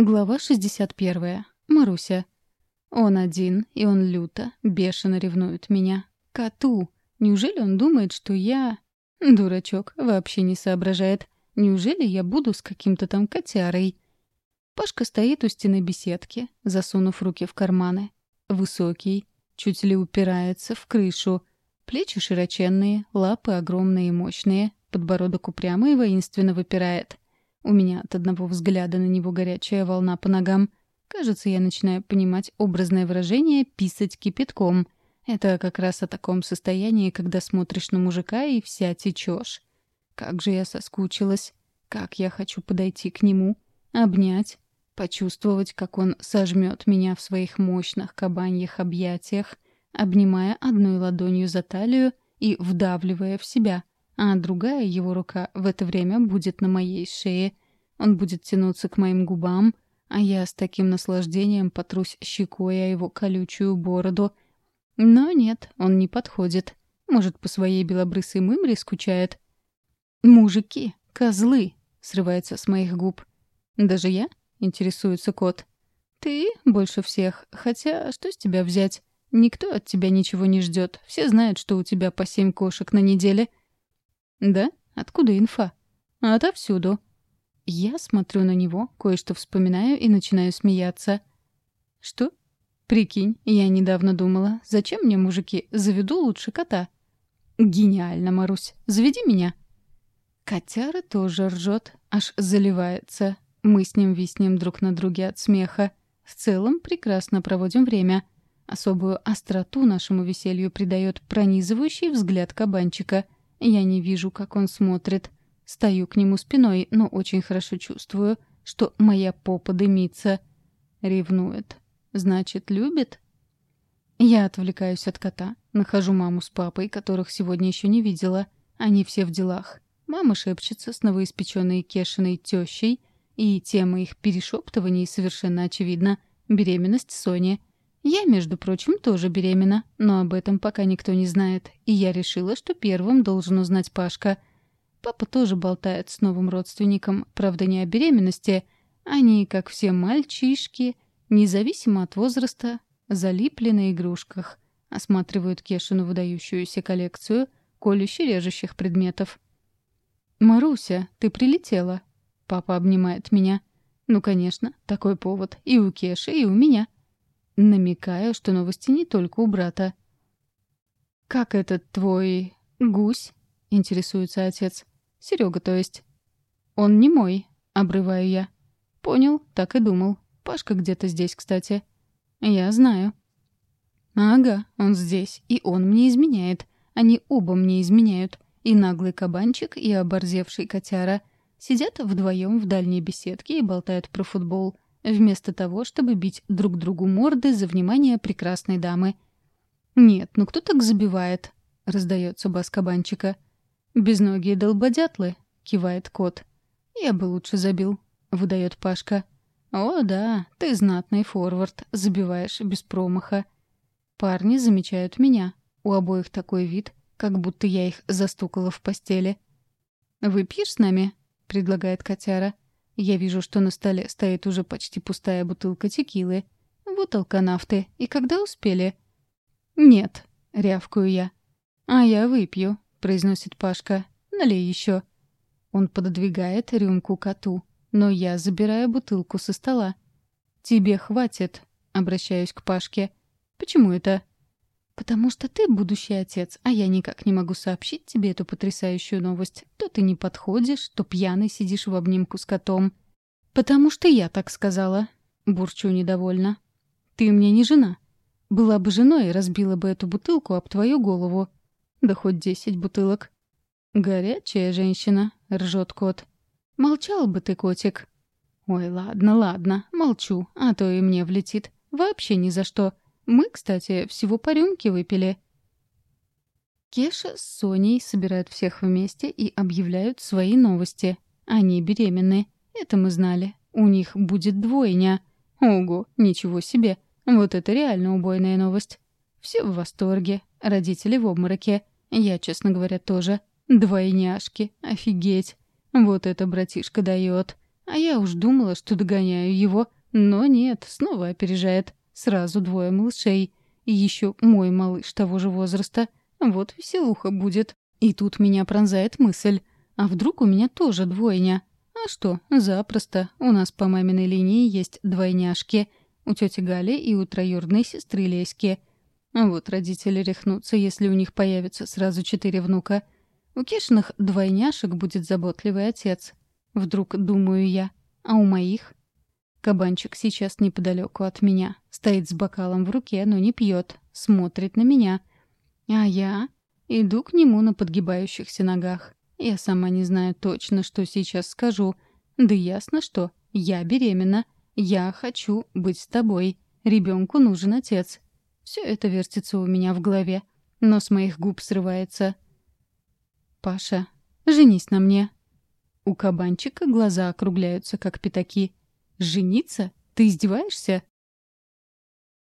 Глава 61. Маруся. Он один, и он люто, бешено ревнует меня. Коту! Неужели он думает, что я... Дурачок, вообще не соображает. Неужели я буду с каким-то там котярой? Пашка стоит у стены беседки, засунув руки в карманы. Высокий, чуть ли упирается в крышу. Плечи широченные, лапы огромные и мощные, подбородок упрямый и воинственно выпирает. У меня от одного взгляда на него горячая волна по ногам. Кажется, я начинаю понимать образное выражение «писать кипятком». Это как раз о таком состоянии, когда смотришь на мужика и вся течешь. Как же я соскучилась. Как я хочу подойти к нему, обнять, почувствовать, как он сожмет меня в своих мощных кабаньих объятиях, обнимая одной ладонью за талию и вдавливая в себя — а другая его рука в это время будет на моей шее, Он будет тянуться к моим губам, а я с таким наслаждением потрусь щекой о его колючую бороду. Но нет, он не подходит. Может, по своей белобрысой мымре скучает? «Мужики, козлы!» — срывается с моих губ. «Даже я?» — интересуется кот. «Ты больше всех. Хотя, что с тебя взять? Никто от тебя ничего не ждет. Все знают, что у тебя по семь кошек на неделе». «Да? Откуда инфа?» «Отовсюду». Я смотрю на него, кое-что вспоминаю и начинаю смеяться. «Что?» «Прикинь, я недавно думала, зачем мне, мужики, заведу лучше кота?» «Гениально, Марусь, заведи меня». Котяра тоже ржет, аж заливается. Мы с ним виснем друг на друге от смеха. В целом прекрасно проводим время. Особую остроту нашему веселью Стою к нему спиной, но очень хорошо чувствую, что моя попа дымится. Ревнует. Значит, любит? Я отвлекаюсь от кота. Нахожу маму с папой, которых сегодня еще не видела. Они все в делах. Мама шепчется с новоиспеченной Кешиной тещей, и тема их перешептываний совершенно очевидна — беременность Сони. Я, между прочим, тоже беременна, но об этом пока никто не знает, и я решила, что первым должен узнать Пашка — Папа тоже болтает, с новым родственником, правда, не о беременности. Они, как все мальчишки, независимо от возраста, залипли на игрушках. Осматривают Кешину выдающуюся коллекцию колюще-режущих предметов. «Маруся, ты прилетела?» Папа обнимает меня. «Ну, конечно, такой повод и у Кеши, и у меня». Намекаю, что новости не только у брата. «Как этот твой гусь?» — интересуется отец. Серега, то есть. Он не мой, обрываю я. Понял, так и думал. Пашка где-то здесь, кстати. Я знаю. Ага, он здесь, и он мне изменяет. Они оба мне изменяют. И наглый кабанчик, и оборзевший котяра. Сидят вдвоем в дальней беседке и болтают про футбол. Вместо того, чтобы бить друг другу морды за внимание прекрасной дамы. «Нет, ну кто так забивает?» — раздается бас кабанчика. — «Безногие долбодятлы», — кивает кот. «Я бы лучше забил», — выдает Пашка. «О, да, ты знатный форвард, забиваешь без промаха». Парни замечают меня. У обоих такой вид, как будто я их застукала в постели. «Выпьешь с нами?» — предлагает котяра. Я вижу, что на столе стоит уже почти пустая бутылка текилы. Бутылка нафты. И когда успели? «Нет», — рявкаю я. «А я выпью», — произносит Пашка. «Налей еще». Он пододвигает рюмку коту, но я забираю бутылку со стола. «Тебе хватит», — обращаюсь к Пашке. «Почему это?» «Потому что ты будущий отец, а я никак не могу сообщить тебе эту потрясающую новость. То ты не подходишь, то пьяный сидишь в обнимку с котом». «Потому что я так сказала», — бурчу недовольно. «Ты мне не жена. Была бы женой, разбила бы эту бутылку об твою голову». Да хоть десять бутылок». «Горячая женщина», — ржет кот. «Молчал бы ты, котик». «Ой, ладно, ладно, молчу, а то и мне влетит. Вообще ни за что». Мы, кстати, всего по рюмке выпили. Кеша с Соней собирают всех вместе и объявляют свои новости. Они беременны. Это мы знали. У них будет двойня. Ого, ничего себе. Вот это реально убойная Я, честно говоря, тоже. Двойняшки. Офигеть. Вот это братишка дает. А я уж думала, что догоняю его. Но нет, снова опережает. Сразу двое малышей. И еще мой малыш того же возраста. Вот веселуха будет. И тут меня пронзает мысль. А вдруг у меня тоже двойня? А что, запросто. У нас по маминой линии есть двойняшки. У тети Гали и у троюродной сестры Леськи. А вот родители рехнутся, если у них появится сразу четыре внука. У Кишиных двойняшек будет заботливый отец. Вдруг думаю я. А у моих? Кабанчик сейчас неподалеку от меня. Стоит с бокалом в руке, но не пьет. Смотрит на меня. А я иду к нему на подгибающихся ногах. Я сама не знаю точно, что сейчас скажу. Да ясно, что я беременна. Я хочу быть с тобой. Ребенку нужен отец. Все это вертится у меня в голове, но с моих губ срывается. «Паша, женись на мне». У кабанчика глаза округляются,